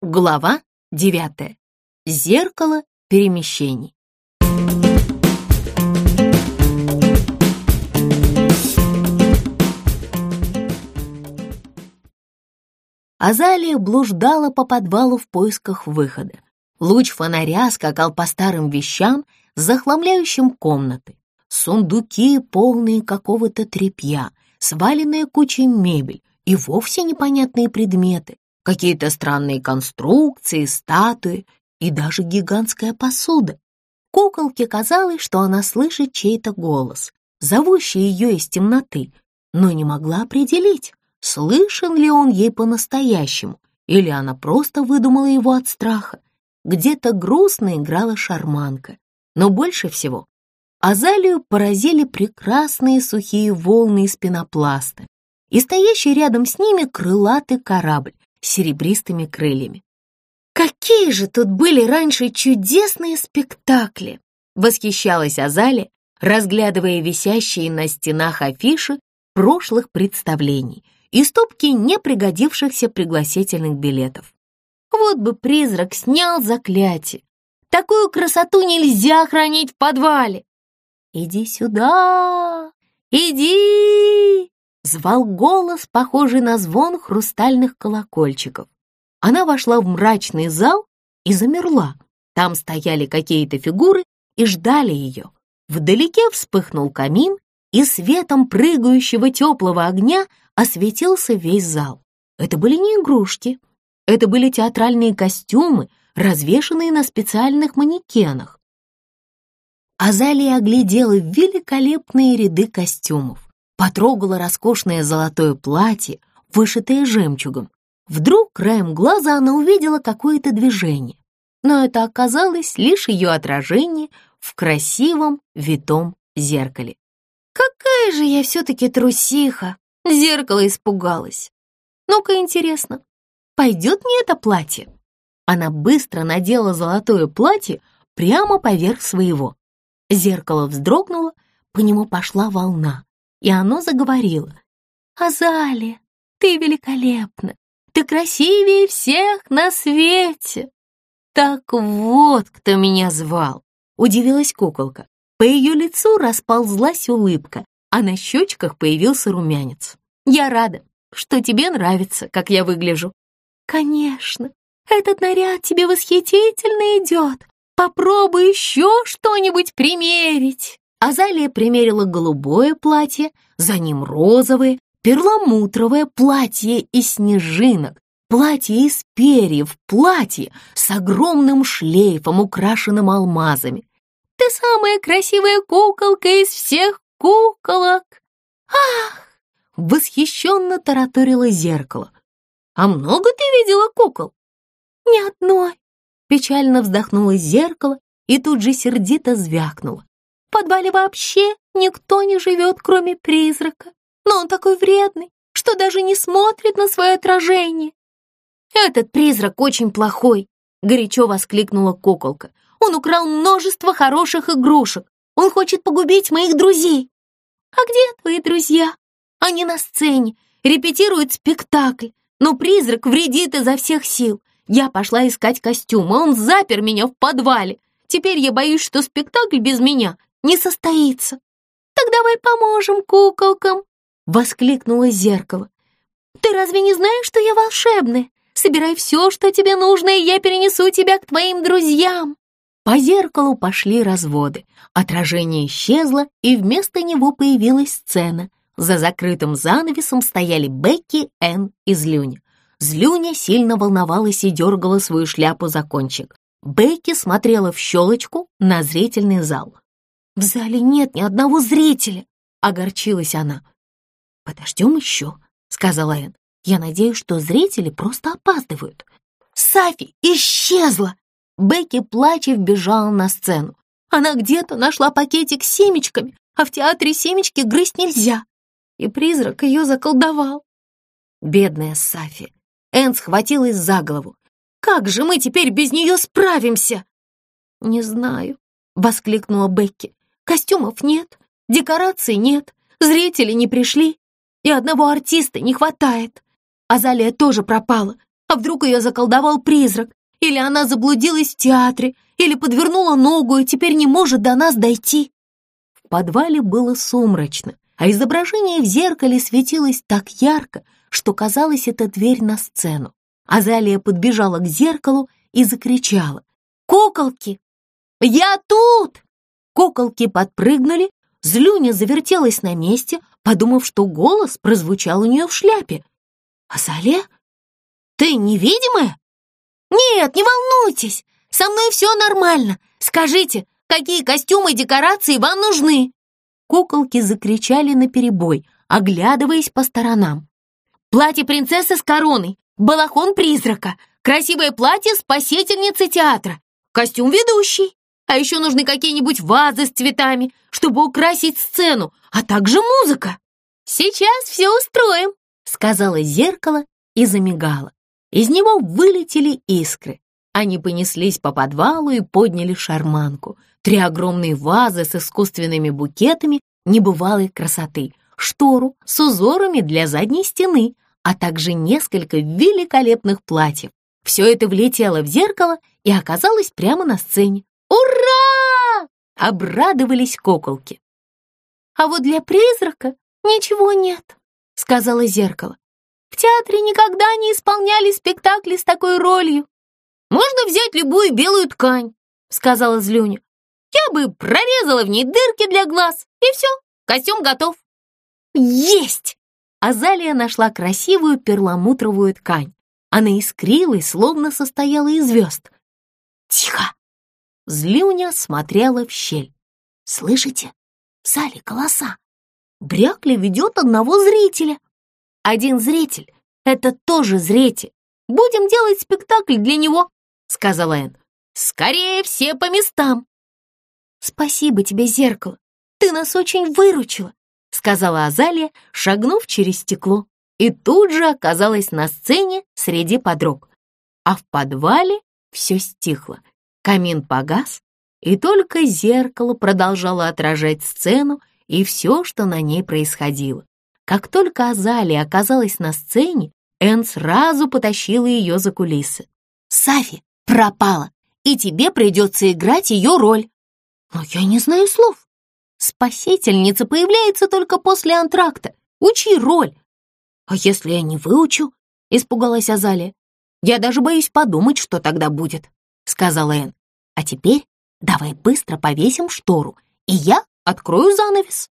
Глава девятая. Зеркало перемещений. Азалия блуждала по подвалу в поисках выхода. Луч фонаря скакал по старым вещам, захламляющим комнаты. Сундуки, полные какого-то тряпья, сваленная кучей мебель и вовсе непонятные предметы, какие-то странные конструкции, статуи и даже гигантская посуда. Куколке казалось, что она слышит чей-то голос, зовущий ее из темноты, но не могла определить, слышен ли он ей по-настоящему, или она просто выдумала его от страха. Где-то грустно играла шарманка, но больше всего Азалию поразили прекрасные сухие волны из пенопласта и стоящий рядом с ними крылатый корабль серебристыми крыльями. «Какие же тут были раньше чудесные спектакли!» Восхищалась Азалия, разглядывая висящие на стенах афиши прошлых представлений и стопки непригодившихся пригласительных билетов. Вот бы призрак снял заклятие. Такую красоту нельзя хранить в подвале. «Иди сюда! Иди!» Звал голос, похожий на звон хрустальных колокольчиков. Она вошла в мрачный зал и замерла. Там стояли какие-то фигуры и ждали ее. Вдалеке вспыхнул камин, и светом прыгающего теплого огня осветился весь зал. Это были не игрушки, это были театральные костюмы, развешанные на специальных манекенах. Азалия оглядела великолепные ряды костюмов, потрогала роскошное золотое платье, вышитое жемчугом. Вдруг краем глаза она увидела какое-то движение, но это оказалось лишь ее отражение в красивом витом зеркале. «Какая же я все-таки трусиха!» Зеркало испугалось. «Ну-ка, интересно, пойдет мне это платье?» Она быстро надела золотое платье прямо поверх своего. Зеркало вздрогнуло, по нему пошла волна, и оно заговорило. «Азалия, ты великолепна! Ты красивее всех на свете!» «Так вот, кто меня звал!» — удивилась куколка. По ее лицу расползлась улыбка, а на щечках появился румянец. «Я рада, что тебе нравится, как я выгляжу». «Конечно, этот наряд тебе восхитительно идет. Попробуй еще что-нибудь примерить». Азалия примерила голубое платье, за ним розовое, перламутровое платье из снежинок, платье из перьев, платье с огромным шлейфом, украшенным алмазами. «Ты самая красивая куколка из всех куколок!» «Ах!» — восхищенно тараторило зеркало. «А много ты видела кукол?» «Ни одной!» Печально вздохнуло зеркало и тут же сердито звякнуло. Подвале вообще никто не живет, кроме призрака. Но он такой вредный, что даже не смотрит на свое отражение. «Этот призрак очень плохой!» — горячо воскликнула куколка. «Он украл множество хороших игрушек. Он хочет погубить моих друзей». «А где твои друзья?» «Они на сцене, репетируют спектакль, но призрак вредит изо всех сил. Я пошла искать костюм, а он запер меня в подвале. Теперь я боюсь, что спектакль без меня не состоится. Так давай поможем куколкам, воскликнуло зеркало. Ты разве не знаешь, что я волшебная? Собирай все, что тебе нужно, и я перенесу тебя к твоим друзьям. По зеркалу пошли разводы. Отражение исчезло, и вместо него появилась сцена. За закрытым занавесом стояли Бекки, Энн и Злюня. Злюня сильно волновалась и дергала свою шляпу за кончик. Бекки смотрела в щелочку на зрительный зал. «В зале нет ни одного зрителя!» — огорчилась она. «Подождем еще», — сказала Энн. «Я надеюсь, что зрители просто опаздывают». «Сафи исчезла!» Бекки, плача, вбежала на сцену. Она где-то нашла пакетик с семечками, а в театре семечки грызть нельзя. И призрак ее заколдовал. Бедная Сафи. Энн схватилась за голову. «Как же мы теперь без нее справимся?» «Не знаю», — воскликнула Бекки. «Костюмов нет, декораций нет, зрители не пришли, и одного артиста не хватает. Азалия тоже пропала. А вдруг ее заколдовал призрак? Или она заблудилась в театре? Или подвернула ногу и теперь не может до нас дойти?» В подвале было сумрачно, а изображение в зеркале светилось так ярко, что казалось, это дверь на сцену. Азалия подбежала к зеркалу и закричала. «Куколки! Я тут!» Куколки подпрыгнули, Злюня завертелась на месте, подумав, что голос прозвучал у нее в шляпе. «Азалия, ты невидимая?» «Нет, не волнуйтесь, со мной все нормально. Скажите, какие костюмы и декорации вам нужны?» Куколки закричали наперебой, оглядываясь по сторонам. «Платье принцессы с короной, балахон призрака, красивое платье спасительницы театра, костюм ведущий. А еще нужны какие-нибудь вазы с цветами, чтобы украсить сцену, а также музыка. Сейчас все устроим», — сказала зеркало и замигало. Из него вылетели искры. Они понеслись по подвалу и подняли шарманку. Три огромные вазы с искусственными букетами небывалой красоты, штору с узорами для задней стены, а также несколько великолепных платьев. Все это влетело в зеркало и оказалось прямо на сцене. «Ура!» — обрадовались куколки. «А вот для призрака ничего нет», — сказала зеркало. «В театре никогда не исполняли спектакли с такой ролью». «Можно взять любую белую ткань», — сказала Злюня. «Я бы прорезала в ней дырки для глаз, и все, костюм готов». «Есть!» Азалия нашла красивую перламутровую ткань. Она искрилась, словно состояла из звезд. «Тихо!» Злюня смотрела в щель. «Слышите? В зале голоса. Брякли ведет одного зрителя. Один зритель — это тоже зритель. Будем делать спектакль для него», — сказала Энн. «Скорее все по местам!» «Спасибо тебе, зеркало. Ты нас очень выручила», — сказала Азалия, шагнув через стекло, и тут же оказалась на сцене среди подруг. А в подвале все стихло. Камин погас, и только зеркало продолжало отражать сцену и все, что на ней происходило. Как только Азалия оказалась на сцене, Энн сразу потащила ее за кулисы. «Сафи пропала, и тебе придется играть ее роль». «Но я не знаю слов». «Спасительница появляется только после антракта. Учи роль». «А если я не выучу?» — испугалась Азалия. «Я даже боюсь подумать, что тогда будет», — сказала Энн. А теперь давай быстро повесим штору, и я открою занавес.